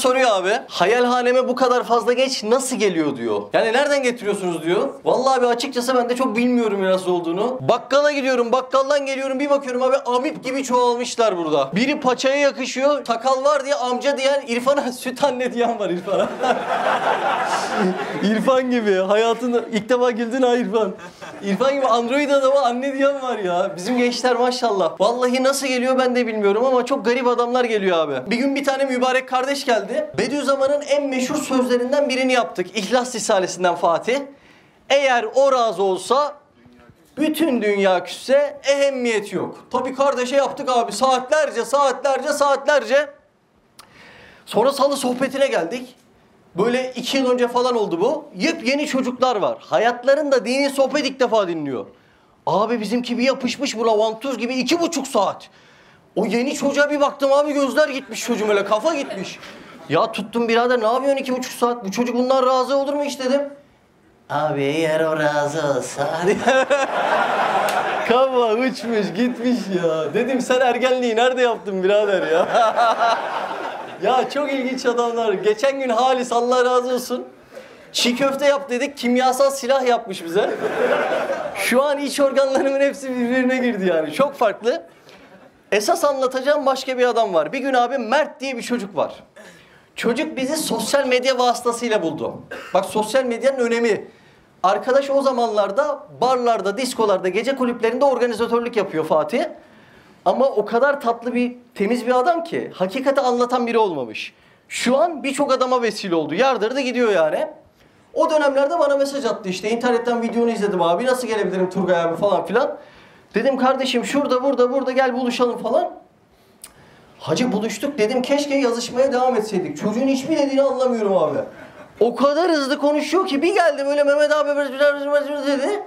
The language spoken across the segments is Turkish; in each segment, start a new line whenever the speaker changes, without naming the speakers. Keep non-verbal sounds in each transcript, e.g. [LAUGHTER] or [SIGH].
soruyor abi. Hayalhaneme bu kadar fazla geç nasıl geliyor diyor. Yani nereden getiriyorsunuz diyor. Vallahi abi açıkçası ben de çok bilmiyorum nasıl olduğunu. Bakkala gidiyorum, bakkaldan geliyorum bir bakıyorum abi amip gibi çoğalmışlar burada. Biri paçaya yakışıyor, sakal var diye amca diyen İrfan'a [LAUGHS] süt anne diyen var İrfan'a. [LAUGHS] İrfan gibi hayatında ilk defa güldün ha İrfan. İrfan gibi Android adamı anne diyen var ya. Bizim gençler maşallah. Vallahi nasıl geliyor ben de bilmiyorum ama çok garip adamlar geliyor abi. Bir gün bir tane mübarek kardeş geldi. Bediüzzaman'ın en meşhur sözlerinden birini yaptık. İhlas Risalesinden Fatih. Eğer o razı olsa bütün dünya küsse ehemmiyet yok. Tabii kardeşe yaptık abi saatlerce saatlerce saatlerce. Sonra salı sohbetine geldik. Böyle iki yıl önce falan oldu bu. Yepyeni çocuklar var. Hayatlarında dini sohbet ilk defa dinliyor. Abi bizimki bir yapışmış buna vantuz gibi iki buçuk saat. O yeni çocuğa bir baktım abi gözler gitmiş çocuğum öyle kafa gitmiş. Ya tuttum birader ne yapıyorsun iki buçuk saat? Bu çocuk bundan razı olur mu hiç dedim. Abi eğer o razı olsa. [LAUGHS] Kafa uçmuş gitmiş ya. Dedim sen ergenliği nerede yaptın birader ya? [LAUGHS] ya çok ilginç adamlar. Geçen gün Halis Allah razı olsun. Çiğ köfte yap dedik kimyasal silah yapmış bize. [LAUGHS] Şu an iç organlarımın hepsi birbirine girdi yani. Çok farklı. Esas anlatacağım başka bir adam var. Bir gün abi Mert diye bir çocuk var. Çocuk bizi sosyal medya vasıtasıyla buldu. Bak sosyal medyanın önemi. Arkadaş o zamanlarda barlarda, diskolarda, gece kulüplerinde organizatörlük yapıyor Fatih. Ama o kadar tatlı bir, temiz bir adam ki hakikati anlatan biri olmamış. Şu an birçok adama vesile oldu. Yardırdı gidiyor yani. O dönemlerde bana mesaj attı işte. internetten videonu izledim abi. Nasıl gelebilirim Turgay abi falan filan. Dedim kardeşim şurada burada burada gel buluşalım falan. Hacı buluştuk dedim keşke yazışmaya devam etseydik. Çocuğun hiçbir dediğini anlamıyorum abi. O kadar hızlı konuşuyor ki bir geldi böyle Mehmet abi dedi.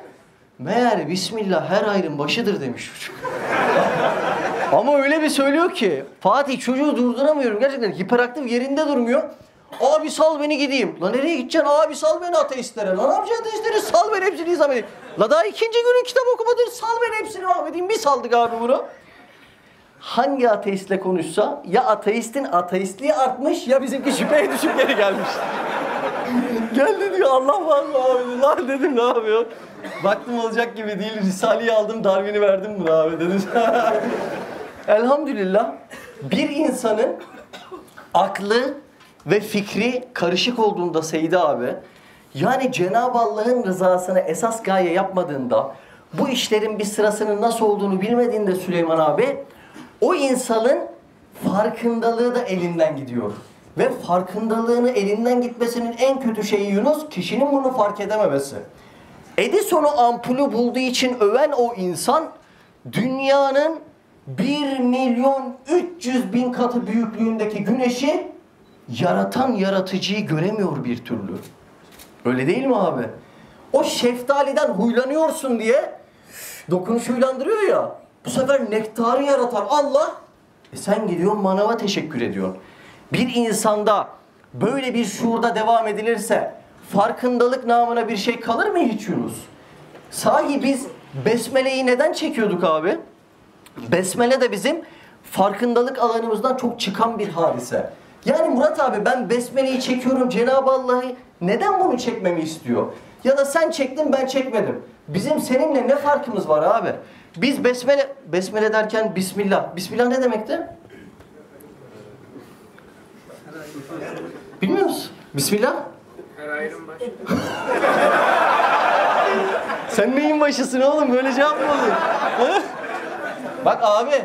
Meğer Bismillah her ayrın başıdır demiş çocuk. [LAUGHS] Ama öyle bir söylüyor ki Fatih çocuğu durduramıyorum gerçekten hiperaktif yerinde durmuyor. Abi sal beni gideyim. La nereye gideceksin? Abi sal beni ateistlere. Lan amca ateistleri sal beni hepsini izah edeyim. La daha ikinci günün kitap okumadın sal beni hepsini mahvedeyim. Bir saldık abi bunu. Hangi ateistle konuşsa ya ateistin ateistliği artmış ya bizimki şüpheye düşüp geri gelmiş. [LAUGHS] Geldi diyor Allah var mı abi? Lan dedim ne yapıyor? Baktım olacak gibi değil. Risale'yi aldım Darwin'i verdim buna abi dedim. [LAUGHS] Elhamdülillah bir insanın aklı ve fikri karışık olduğunda Seydi abi yani Cenab-ı Allah'ın rızasını esas gaye yapmadığında bu işlerin bir sırasının nasıl olduğunu bilmediğinde Süleyman abi o insanın farkındalığı da elinden gidiyor. Ve farkındalığını elinden gitmesinin en kötü şeyi Yunus kişinin bunu fark edememesi. Edison'u ampulü bulduğu için öven o insan dünyanın 1 milyon 300 bin katı büyüklüğündeki güneşi yaratan yaratıcıyı göremiyor bir türlü. Öyle değil mi abi? O şeftaliden huylanıyorsun diye dokunuş huylandırıyor ya. Bu sefer nektarı yaratan Allah e sen gidiyorsun manava teşekkür ediyorsun. Bir insanda böyle bir şuurda devam edilirse farkındalık namına bir şey kalır mı hiç Yunus? Sahi biz besmeleyi neden çekiyorduk abi? Besmele de bizim farkındalık alanımızdan çok çıkan bir hadise. Yani Murat abi ben besmeleyi çekiyorum Cenab-ı Allah'ı neden bunu çekmemi istiyor? Ya da sen çektin ben çekmedim. Bizim seninle ne farkımız var abi? Biz besmele besmele derken bismillah. Bismillah ne demekti? Bilmiyor musun? Bismillah?
Her ayrım başı.
Sen neyin başısın oğlum? Böyle cevap mı olur? Bak abi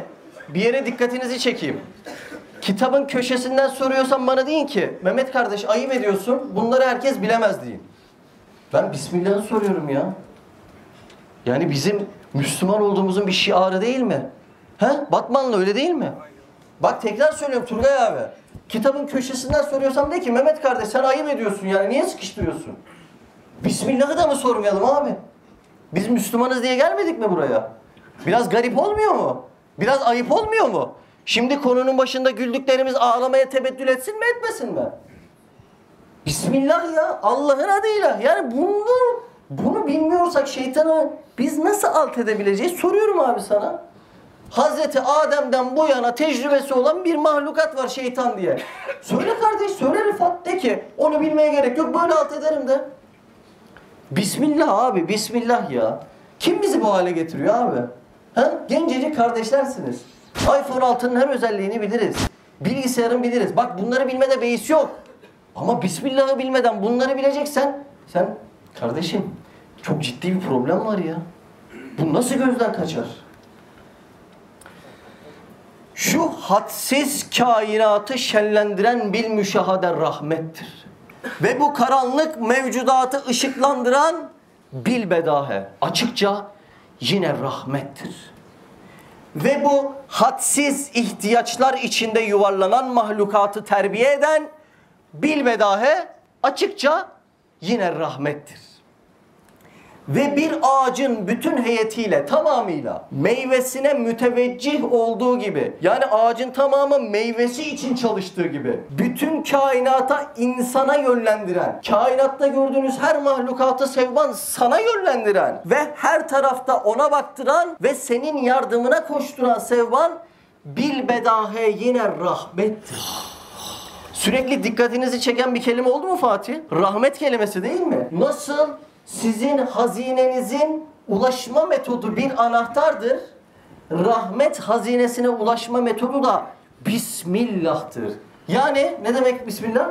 bir yere dikkatinizi çekeyim. Kitabın köşesinden soruyorsan bana deyin ki Mehmet kardeş ayıp ediyorsun bunları herkes bilemez deyin. Ben Bismillah'ı soruyorum ya. Yani bizim Müslüman olduğumuzun bir şiarı değil mi? He? Batmanlı öyle değil mi? Bak tekrar söylüyorum Turgay abi. Kitabın köşesinden soruyorsam de ki Mehmet kardeş sen ayıp ediyorsun yani niye sıkıştırıyorsun? Bismillah'ı da mı sormayalım abi? Biz Müslümanız diye gelmedik mi buraya? Biraz garip olmuyor mu? Biraz ayıp olmuyor mu? Şimdi konunun başında güldüklerimiz ağlamaya tebettül etsin mi etmesin mi? Bismillah ya Allah'ın adıyla. Yani bunu bunu bilmiyorsak şeytanı biz nasıl alt edebileceğiz? Soruyorum abi sana. Hazreti Adem'den bu yana tecrübesi olan bir mahlukat var şeytan diye. Söyle kardeş, söyle Rıfat de ki onu bilmeye gerek yok böyle alt ederim de. Bismillah abi, bismillah ya. Kim bizi bu hale getiriyor abi? Ha? Gencecik kardeşlersiniz. iPhone 6'nın her özelliğini biliriz. Bilgisayarın biliriz. Bak bunları bilmede beis yok. Ama Bismillah'ı bilmeden bunları bileceksen sen kardeşim çok ciddi bir problem var ya. Bu nasıl gözden kaçar? Şu hadsiz kainatı şenlendiren bil müşahade rahmettir. Ve bu karanlık mevcudatı ışıklandıran bil bedahe. Açıkça yine rahmettir. Ve bu hadsiz ihtiyaçlar içinde yuvarlanan mahlukatı terbiye eden bil bedahe açıkça yine rahmettir. Ve bir ağacın bütün heyetiyle tamamıyla meyvesine müteveccih olduğu gibi yani ağacın tamamı meyvesi için çalıştığı gibi bütün kainata insana yönlendiren, kainatta gördüğünüz her mahlukatı sevban sana yönlendiren ve her tarafta ona baktıran ve senin yardımına koşturan sevban bil bedahe yine rahmettir. Sürekli dikkatinizi çeken bir kelime oldu mu Fatih? Rahmet kelimesi değil mi? Nasıl sizin hazinenizin ulaşma metodu bir anahtardır. Rahmet hazinesine ulaşma metodu da Bismillah'tır. Yani ne demek Bismillah?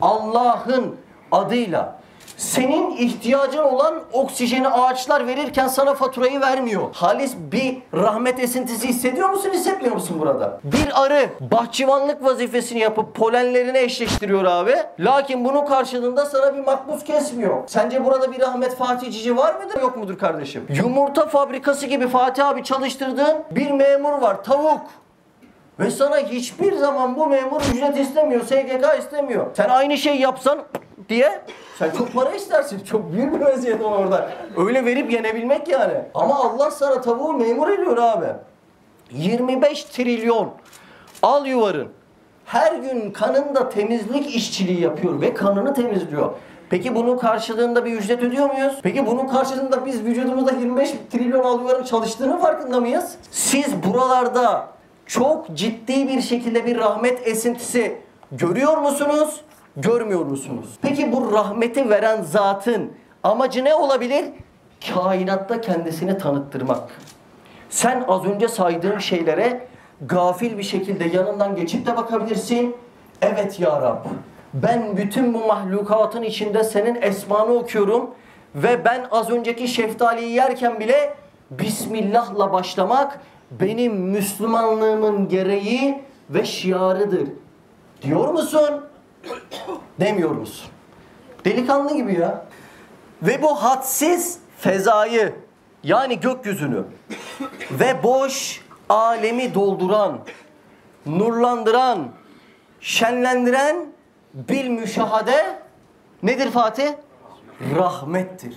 Allah'ın adıyla. Senin ihtiyacın olan oksijeni ağaçlar verirken sana faturayı vermiyor. Halis bir rahmet esintisi hissediyor musun, hissetmiyor musun burada? Bir arı bahçıvanlık vazifesini yapıp polenlerini eşleştiriyor abi. Lakin bunun karşılığında sana bir makbuz kesmiyor. Sence burada bir rahmet Fatih Cici var mıdır, yok mudur kardeşim? Yumurta fabrikası gibi Fatih abi çalıştırdığın bir memur var, tavuk. Ve sana hiçbir zaman bu memur ücret istemiyor, SGK istemiyor. Sen aynı şey yapsan diye sen çok para istersin. Çok büyük bir meziyet var orada. Öyle verip yenebilmek yani. Ama Allah sana tavuğu memur ediyor abi. 25 trilyon al yuvarın. Her gün kanında temizlik işçiliği yapıyor ve kanını temizliyor. Peki bunun karşılığında bir ücret ödüyor muyuz? Peki bunun karşılığında biz vücudumuzda 25 trilyon al yuvarın çalıştığını farkında mıyız? Siz buralarda çok ciddi bir şekilde bir rahmet esintisi görüyor musunuz? Görmüyor musunuz? Peki bu rahmeti veren zatın amacı ne olabilir? Kainatta kendisini tanıttırmak. Sen az önce saydığım şeylere gafil bir şekilde yanından geçip de bakabilirsin. Evet ya Rab, ben bütün bu mahlukatın içinde senin esmanı okuyorum ve ben az önceki şeftaliyi yerken bile Bismillah'la başlamak benim Müslümanlığımın gereği ve şiarıdır. Diyor musun? Demiyor musun? Delikanlı gibi ya. Ve bu hadsiz fezayı yani gökyüzünü ve boş alemi dolduran, nurlandıran, şenlendiren bil müşahade nedir Fatih? Rahmettir.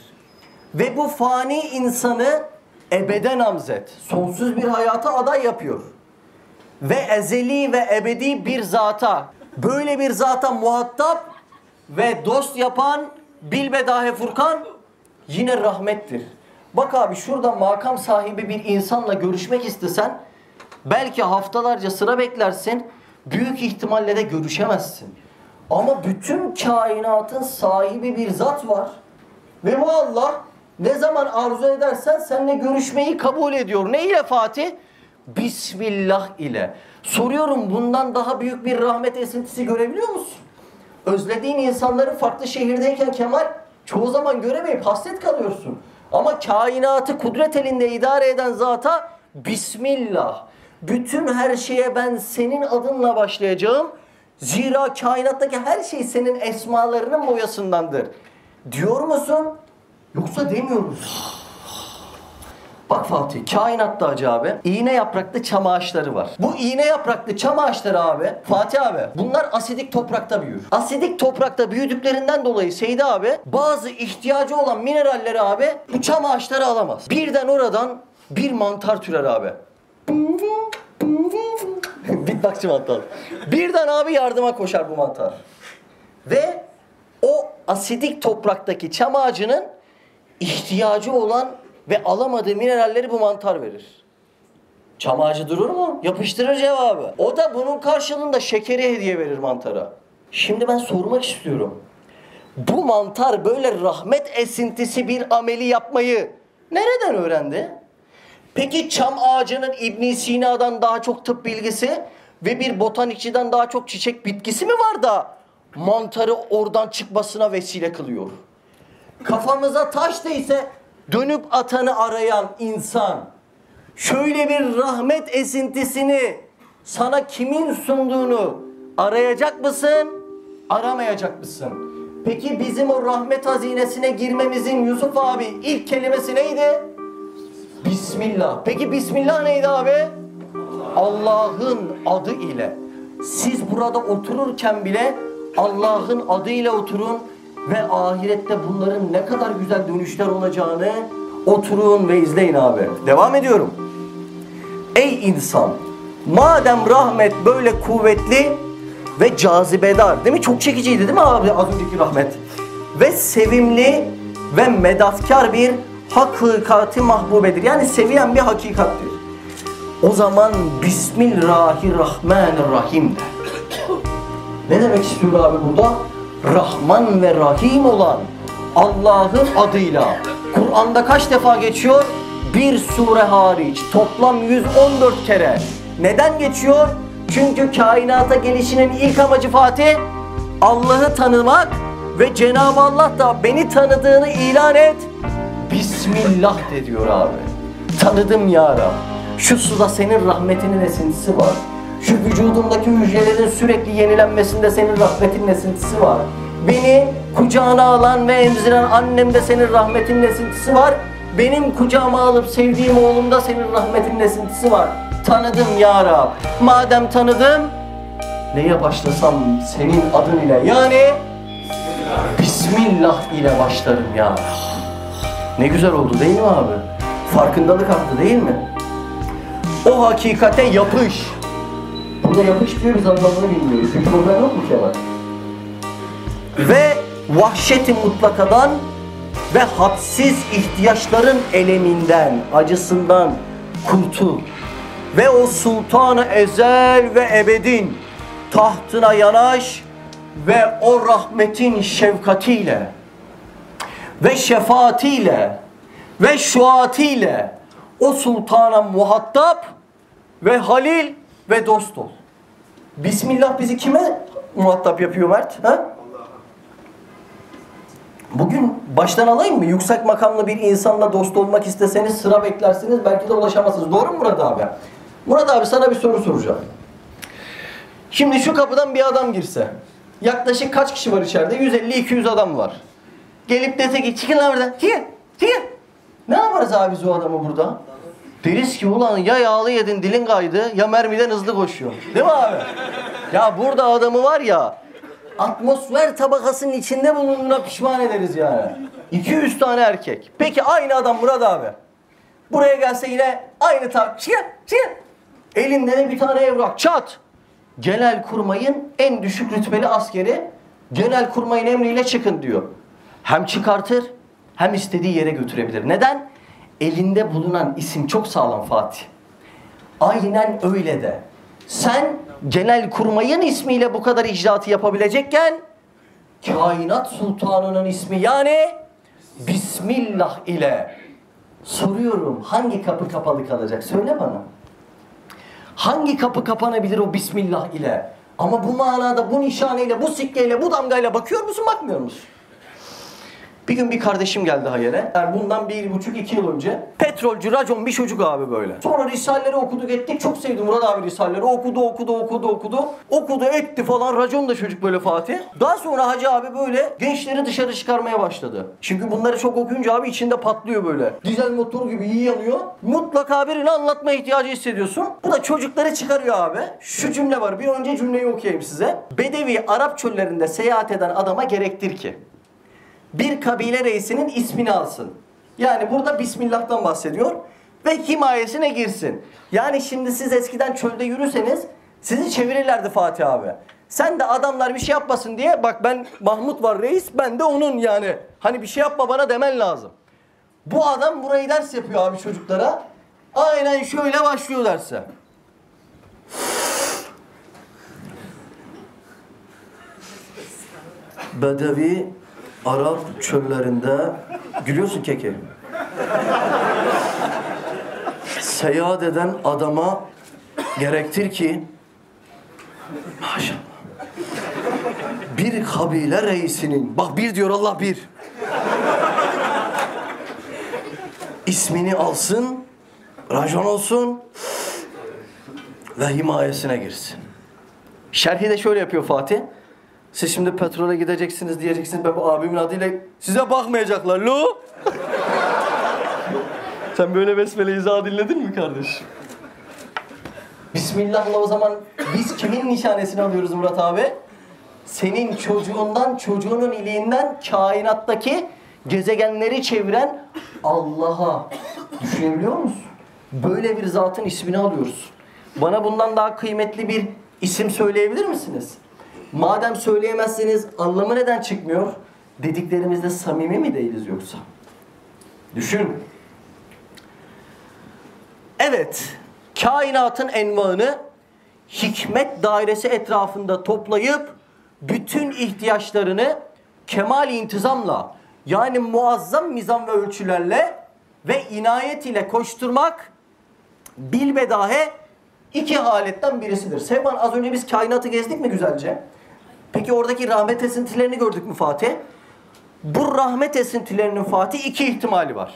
Ve bu fani insanı ebede namzet, sonsuz bir hayata aday yapıyor. Ve ezeli ve ebedi bir zata, böyle bir zata muhatap ve dost yapan bilbedahe Furkan yine rahmettir. Bak abi şurada makam sahibi bir insanla görüşmek istesen belki haftalarca sıra beklersin. Büyük ihtimalle de görüşemezsin. Ama bütün kainatın sahibi bir zat var. Ve bu Allah ne zaman arzu edersen seninle görüşmeyi kabul ediyor. Ne ile Fatih? Bismillah ile. Soruyorum bundan daha büyük bir rahmet esintisi görebiliyor musun? Özlediğin insanları farklı şehirdeyken Kemal çoğu zaman göremeyip hasret kalıyorsun. Ama kainatı kudret elinde idare eden zata Bismillah. Bütün her şeye ben senin adınla başlayacağım. Zira kainattaki her şey senin esmalarının boyasındandır. Diyor musun? Yoksa demiyor musun? Bak Fatih, kainatta acı abi. İğne yapraklı çam ağaçları var. Bu iğne yapraklı çam ağaçları abi, Fatih abi, bunlar asidik toprakta büyür. Asidik toprakta büyüdüklerinden dolayı Seydi abi, bazı ihtiyacı olan mineralleri abi bu çam ağaçları alamaz. Birden oradan bir mantar türer abi. [LAUGHS] Beatboxçı mantar. Birden abi yardıma koşar bu mantar. Ve o asidik topraktaki çam ağacının ihtiyacı olan ve alamadığı mineralleri bu mantar verir. Çam ağacı durur mu? Yapıştırır cevabı. O da bunun karşılığında şekeri hediye verir mantara. Şimdi ben sormak istiyorum. Bu mantar böyle rahmet esintisi bir ameli yapmayı nereden öğrendi? Peki çam ağacının İbn Sina'dan daha çok tıp bilgisi ve bir botanikçiden daha çok çiçek bitkisi mi var da mantarı oradan çıkmasına vesile kılıyor? Kafamıza taş değse dönüp atanı arayan insan şöyle bir rahmet esintisini sana kimin sunduğunu arayacak mısın? Aramayacak mısın? Peki bizim o rahmet hazinesine girmemizin Yusuf abi ilk kelimesi neydi? Bismillah. Peki Bismillah neydi abi? Allah'ın adı ile. Siz burada otururken bile Allah'ın adıyla oturun ve ahirette bunların ne kadar güzel dönüşler olacağını oturun ve izleyin abi. Devam ediyorum. Ey insan! Madem rahmet böyle kuvvetli ve cazibedar, değil mi? Çok çekiciydi değil mi abi az önceki rahmet? Ve sevimli ve medatkar bir hakikati mahbubedir. Yani sevilen bir hakikattir. O zaman Bismillahirrahmanirrahim de. Ne demek istiyor abi burada? Rahman ve Rahim olan Allah'ın adıyla. Kur'an'da kaç defa geçiyor? Bir sure hariç. Toplam 114 kere. Neden geçiyor? Çünkü kainata gelişinin ilk amacı Fatih Allah'ı tanımak ve Cenab-ı Allah da beni tanıdığını ilan et. Bismillah de diyor abi. Tanıdım ya Rab. Şu suda senin rahmetinin esintisi var. Şu vücudumdaki hücrelerin sürekli yenilenmesinde senin rahmetinin esintisi var. Beni kucağına alan ve emziren annemde senin rahmetinin esintisi var. Benim kucağıma alıp sevdiğim oğlumda senin rahmetinin esintisi var. Tanıdım ya Rab. Madem tanıdım, neye başlasam senin adın ile yani Bismillah ile başlarım ya. Ne güzel oldu değil mi abi? Farkındalık arttı değil mi? O hakikate yapış. Burada yapış diyor biz anlamını bilmiyoruz. Bir problem yok mu Kemal? Ve vahşeti mutlakadan ve hadsiz ihtiyaçların eleminden, acısından kurtul. Ve o sultanı ezel ve ebedin tahtına yanaş ve o rahmetin şefkatiyle ve şefaatiyle ve şuatiyle o sultana muhatap ve halil ve dost ol. Bismillah bizi kime muhatap yapıyor Mert? Ha? Bugün baştan alayım mı? Yüksek makamlı bir insanla dost olmak isteseniz sıra beklersiniz belki de ulaşamazsınız. Doğru mu Murat abi? Murat abi sana bir soru soracağım. Şimdi şu kapıdan bir adam girse. Yaklaşık kaç kişi var içeride? 150-200 adam var. Gelip dese ki çıkın lan buradan. Çıkın. Çıkın. Ne yaparız abi biz o adamı burada? Deriz ki ulan ya yağlı yedin dilin kaydı ya mermiden hızlı koşuyor. Değil mi abi? Ya burada adamı var ya atmosfer tabakasının içinde bulunduğuna pişman ederiz yani. 200 tane erkek. Peki aynı adam Murat abi. Buraya gelse yine aynı tar... Çıkın, çıkın. Elinde de bir tane evrak. Çat. Genel kurmayın en düşük rütbeli askeri genel kurmayın emriyle çıkın diyor. Hem çıkartır hem istediği yere götürebilir. Neden? Elinde bulunan isim çok sağlam Fatih. Aynen öyle de. Sen genel kurmayın ismiyle bu kadar icraatı yapabilecekken kainat sultanının ismi yani Bismillah ile soruyorum hangi kapı kapalı kalacak söyle bana. Hangi kapı kapanabilir o Bismillah ile? Ama bu manada, bu nişaneyle, bu sikkeyle, bu damgayla bakıyor musun, bakmıyor musun? Bir gün bir kardeşim geldi hayere. Yani bundan bir buçuk iki yıl önce. Petrolcü, racon bir çocuk abi böyle. Sonra Risaleleri okuduk ettik. Çok sevdim Murat abi Risaleleri. Okudu, okudu, okudu, okudu. Okudu, etti falan. Racon da çocuk böyle Fatih. Daha sonra Hacı abi böyle gençleri dışarı çıkarmaya başladı. Çünkü bunları çok okuyunca abi içinde patlıyor böyle. Dizel motor gibi iyi yanıyor. Mutlaka birini anlatma ihtiyacı hissediyorsun. Bu da çocukları çıkarıyor abi. Şu cümle var. Bir önce cümleyi okuyayım size. Bedevi Arap çöllerinde seyahat eden adama gerektir ki bir kabile reisinin ismini alsın. Yani burada Bismillah'tan bahsediyor ve himayesine girsin. Yani şimdi siz eskiden çölde yürüseniz sizi çevirirlerdi Fatih abi. Sen de adamlar bir şey yapmasın diye bak ben Mahmut var reis ben de onun yani. Hani bir şey yapma bana demen lazım. Bu adam burayı ders yapıyor abi çocuklara. Aynen şöyle başlıyor derse. Bedevi Arap çöllerinde gülüyorsun keke. Seyahat eden adama gerektir ki maşallah bir kabile reisinin bak bir diyor Allah bir ismini alsın rajon olsun ve himayesine girsin. Şerhi de şöyle yapıyor Fatih. Siz şimdi petrole gideceksiniz diyeceksiniz ben bu abimin adıyla size bakmayacaklar lo. [LAUGHS] Sen böyle besmele izah dinledin mi kardeşim? Bismillah'la o zaman biz kimin nişanesini alıyoruz Murat abi? Senin çocuğundan, çocuğunun iliğinden kainattaki gezegenleri çeviren Allah'a. Düşünebiliyor musun? Böyle bir zatın ismini alıyoruz. Bana bundan daha kıymetli bir isim söyleyebilir misiniz? Madem söyleyemezseniz anlamı neden çıkmıyor? Dediklerimizde samimi mi değiliz yoksa? Düşün. Evet, kainatın envanı hikmet dairesi etrafında toplayıp bütün ihtiyaçlarını kemal intizamla yani muazzam mizan ve ölçülerle ve inayet ile koşturmak bilbedahe iki haletten birisidir. Sevman az önce biz kainatı gezdik mi güzelce? Peki oradaki rahmet esintilerini gördük mü Fatih? Bu rahmet esintilerinin Fatih iki ihtimali var.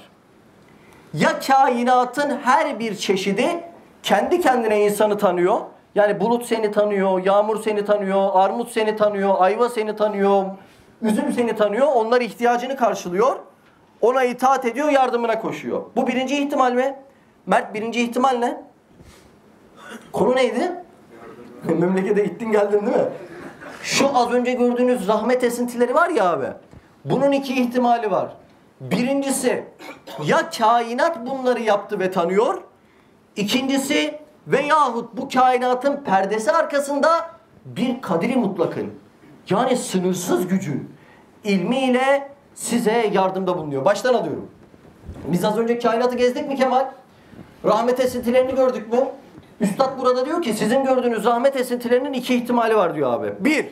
Ya kainatın her bir çeşidi kendi kendine insanı tanıyor. Yani bulut seni tanıyor, yağmur seni tanıyor, armut seni tanıyor, ayva seni tanıyor, üzüm seni tanıyor. Onlar ihtiyacını karşılıyor. Ona itaat ediyor, yardımına koşuyor. Bu birinci ihtimal mi? Mert birinci ihtimal ne? Konu neydi? Memlekete gittin geldin değil mi? Şu az önce gördüğünüz rahmet esintileri var ya abi. Bunun iki ihtimali var. Birincisi ya kainat bunları yaptı ve tanıyor. İkincisi veyahut bu kainatın perdesi arkasında bir kadiri mutlakın yani sınırsız gücün ilmiyle size yardımda bulunuyor. Baştan alıyorum. Biz az önce kainatı gezdik mi Kemal? Rahmet esintilerini gördük mü? Üstad burada diyor ki sizin gördüğünüz rahmet esintilerinin iki ihtimali var diyor abi. Bir,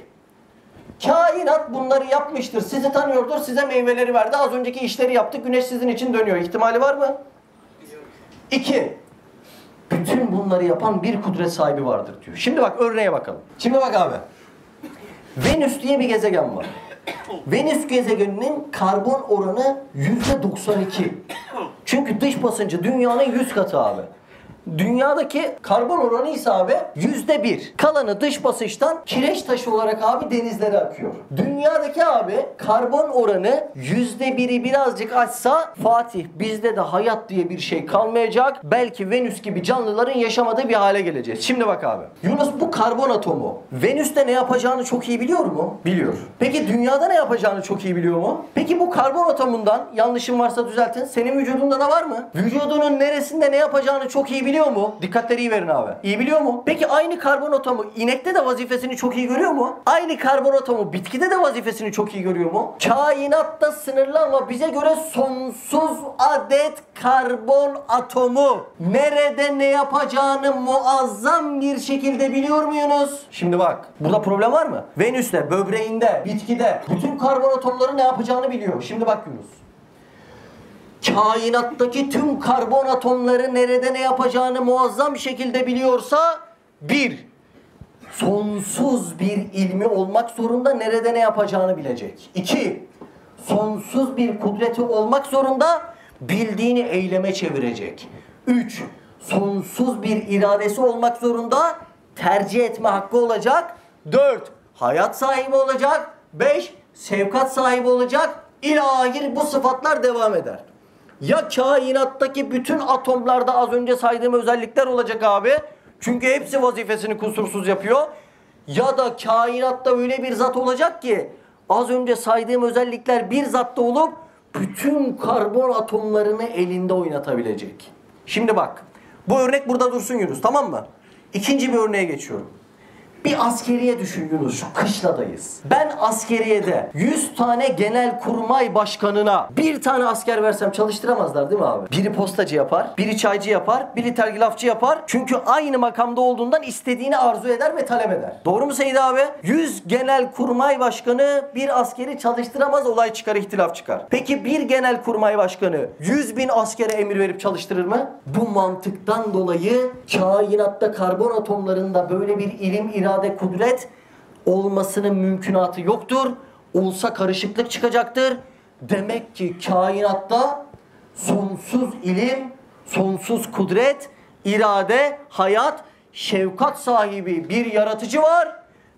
kainat bunları yapmıştır, sizi tanıyordur, size meyveleri verdi. Az önceki işleri yaptı, güneş sizin için dönüyor. İhtimali var mı? İki, bütün bunları yapan bir kudret sahibi vardır diyor. Şimdi bak örneğe bakalım. Şimdi bak abi. Venüs diye bir gezegen var. Venüs gezegeninin karbon oranı yüzde 92. Çünkü dış basıncı dünyanın 100 katı abi. Dünyadaki karbon oranı ise abi yüzde bir. Kalanı dış basınçtan kireç taşı olarak abi denizlere akıyor. Dünyadaki abi karbon oranı yüzde biri birazcık açsa Fatih bizde de hayat diye bir şey kalmayacak. Belki Venüs gibi canlıların yaşamadığı bir hale geleceğiz. Şimdi bak abi. Yunus bu karbon atomu Venüs'te ne yapacağını çok iyi biliyor mu? Biliyor. Peki dünyada ne yapacağını çok iyi biliyor mu? Peki bu karbon atomundan yanlışım varsa düzeltin. Senin vücudunda da var mı? Vücudunun neresinde ne yapacağını çok iyi biliyor mu? Dikkatleri iyi verin abi. İyi biliyor mu? Peki aynı karbon atomu inekte de vazifesini çok iyi görüyor mu? Aynı karbon atomu bitkide de vazifesini çok iyi görüyor mu? Kainatta sınırlı ama bize göre sonsuz adet karbon atomu nerede ne yapacağını muazzam bir şekilde biliyor muyunuz? Şimdi bak burada problem var mı? Venüs'te, böbreğinde, bitkide bütün karbon atomları ne yapacağını biliyor. Şimdi bak Yunus kainattaki tüm karbon atomları nerede ne yapacağını muazzam şekilde biliyorsa bir, sonsuz bir ilmi olmak zorunda nerede ne yapacağını bilecek. İki, sonsuz bir kudreti olmak zorunda bildiğini eyleme çevirecek. Üç, sonsuz bir iradesi olmak zorunda tercih etme hakkı olacak. Dört, hayat sahibi olacak. Beş, sevkat sahibi olacak. İlahir bu sıfatlar devam eder. Ya kainattaki bütün atomlarda az önce saydığım özellikler olacak abi. Çünkü hepsi vazifesini kusursuz yapıyor. Ya da kainatta öyle bir zat olacak ki az önce saydığım özellikler bir zatta olup bütün karbon atomlarını elinde oynatabilecek. Şimdi bak. Bu örnek burada dursun Yunus tamam mı? İkinci bir örneğe geçiyorum. Bir askeriye düşün Yunus, kışladayız. Ben askeriyede 100 tane genel kurmay başkanına bir tane asker versem çalıştıramazlar değil mi abi? Biri postacı yapar, biri çaycı yapar, biri telgrafçı yapar. Çünkü aynı makamda olduğundan istediğini arzu eder ve talep eder. Doğru mu Seyit abi? 100 genel kurmay başkanı bir askeri çalıştıramaz, olay çıkar, ihtilaf çıkar. Peki bir genel kurmay başkanı 100 bin askere emir verip çalıştırır mı? Bu mantıktan dolayı kainatta karbon atomlarında böyle bir ilim, irade, kudret olmasının mümkünatı yoktur. Olsa karışıklık çıkacaktır. Demek ki kainatta sonsuz ilim, sonsuz kudret, irade, hayat, şefkat sahibi bir yaratıcı var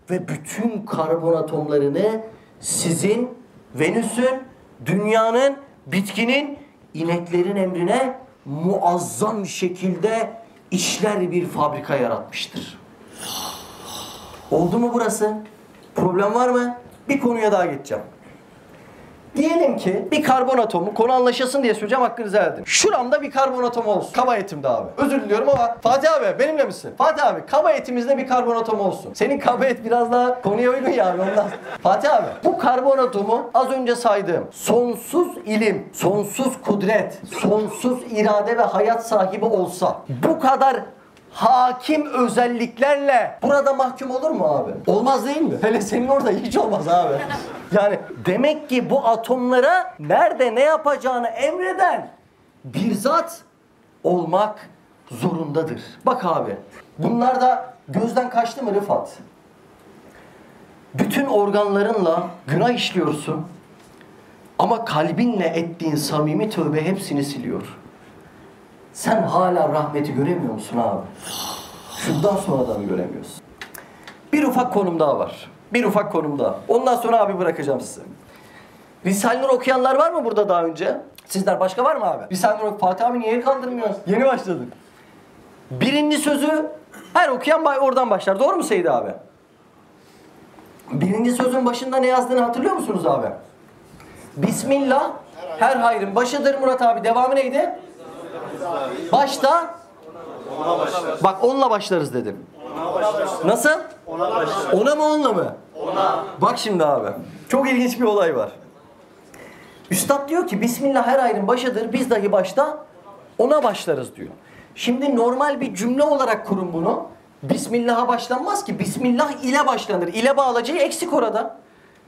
ve bütün karbon atomlarını sizin, Venüs'ün, dünyanın, bitkinin, ineklerin emrine muazzam şekilde işler bir fabrika yaratmıştır. Oldu mu burası? Problem var mı? Bir konuya daha geçeceğim. Diyelim ki bir karbon atomu konu anlaşılsın diye söyleyeceğim hakkınızı verdim. Şuramda bir karbon atomu olsun. Kaba etimde abi. Özür diliyorum ama Fatih abi benimle misin? Fatih abi kaba etimizde bir karbon atomu olsun. Senin kaba et biraz daha konuya uygun ya abi ondan. Fatih abi bu karbon atomu az önce saydığım sonsuz ilim, sonsuz kudret, sonsuz irade ve hayat sahibi olsa bu kadar hakim özelliklerle burada mahkum olur mu abi? Olmaz değil mi? Hele senin orada hiç olmaz abi. [LAUGHS] Yani demek ki bu atomlara nerede ne yapacağını emreden bir zat olmak zorundadır. Bak abi bunlar da gözden kaçtı mı Rıfat? Bütün organlarınla günah işliyorsun ama kalbinle ettiğin samimi tövbe hepsini siliyor. Sen hala rahmeti göremiyor musun abi? Şundan sonra da mı göremiyorsun? Bir ufak konum daha var. Bir ufak konum daha. Ondan sonra abi bırakacağım size. Risale Nur okuyanlar var mı burada daha önce? Sizler başka var mı abi? Risale Nur Fatih abi niye kaldırmıyorsun? Yeni başladık. Birinci sözü her okuyan oradan başlar. Doğru mu Seyit abi? Birinci sözün başında ne yazdığını hatırlıyor musunuz abi? Bismillah her hayrın başıdır Murat abi. Devamı neydi? Başta Bak onunla başlarız dedim. Nasıl? Ona mı onunla mı? Bak şimdi abi. Çok ilginç bir olay var. Üstad diyor ki Bismillah her ayrın başıdır. Biz dahi başta ona başlarız diyor. Şimdi normal bir cümle olarak kurun bunu. Bismillah'a başlanmaz ki. Bismillah ile başlanır. İle bağlacağı eksik orada.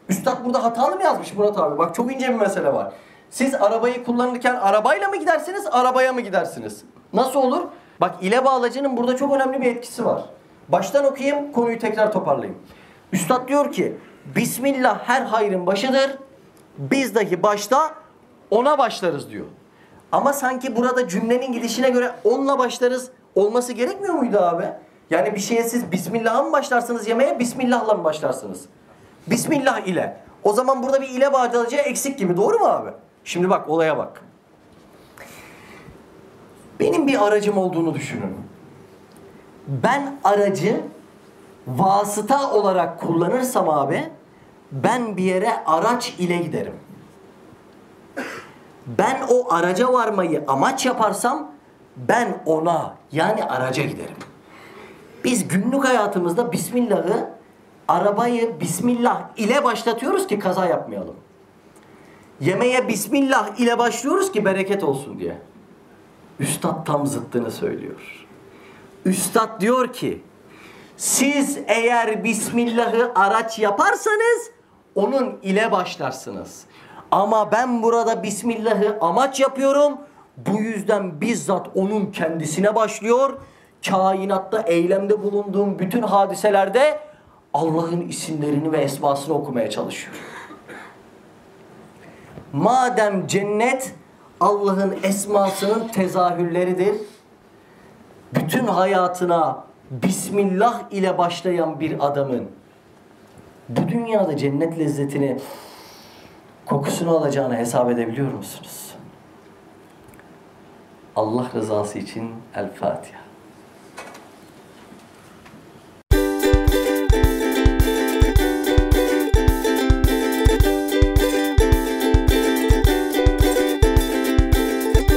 Üstad burada hatalı mı yazmış Murat abi? Bak çok ince bir mesele var. Siz arabayı kullanırken arabayla mı gidersiniz, arabaya mı gidersiniz? Nasıl olur? Bak ile bağlacının burada çok önemli bir etkisi var. Baştan okuyayım, konuyu tekrar toparlayayım. Üstad diyor ki, Bismillah her hayrın başıdır. Biz dahi başta ona başlarız diyor. Ama sanki burada cümlenin gidişine göre onunla başlarız olması gerekmiyor muydu abi? Yani bir şeye siz Bismillah'a mı başlarsınız yemeğe, Bismillah'la mı başlarsınız? Bismillah ile. O zaman burada bir ile bağlayacağı eksik gibi. Doğru mu abi? Şimdi bak olaya bak. Benim bir aracım olduğunu düşünün. Ben aracı vasıta olarak kullanırsam abi ben bir yere araç ile giderim. Ben o araca varmayı amaç yaparsam ben ona yani araca giderim. Biz günlük hayatımızda Bismillah'ı arabayı Bismillah ile başlatıyoruz ki kaza yapmayalım. Yemeğe Bismillah ile başlıyoruz ki bereket olsun diye. Üstad tam zıttını söylüyor. Üstad diyor ki siz eğer Bismillah'ı araç yaparsanız onun ile başlarsınız. Ama ben burada Bismillah'ı amaç yapıyorum. Bu yüzden bizzat onun kendisine başlıyor. Kainatta eylemde bulunduğum bütün hadiselerde Allah'ın isimlerini ve esmasını okumaya çalışıyor. Madem cennet Allah'ın esmasının tezahürleridir. Bütün hayatına Bismillah ile başlayan bir adamın bu dünyada cennet lezzetini kokusunu alacağını hesap edebiliyor musunuz? Allah rızası için El Fatiha.